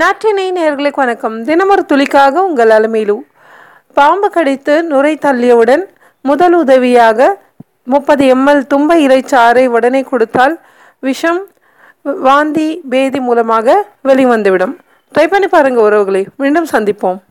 நாட்டினை நேர்களுக்கு வணக்கம். தினமொரு துளிக்காக உங்கள் அலமையிலு பாம்பு கடித்து நுரை தள்ளியவுடன் முதல் உதவியாக முப்பது எம்எல் தும்ப இறைச்சாறை உடனே கொடுத்தால் விஷம் வாந்தி பேதி மூலமாக வெளிவந்துவிடும். ட்ரை பண்ணி பாருங்கள் உறவுகளை. மீண்டும் சந்திப்போம்.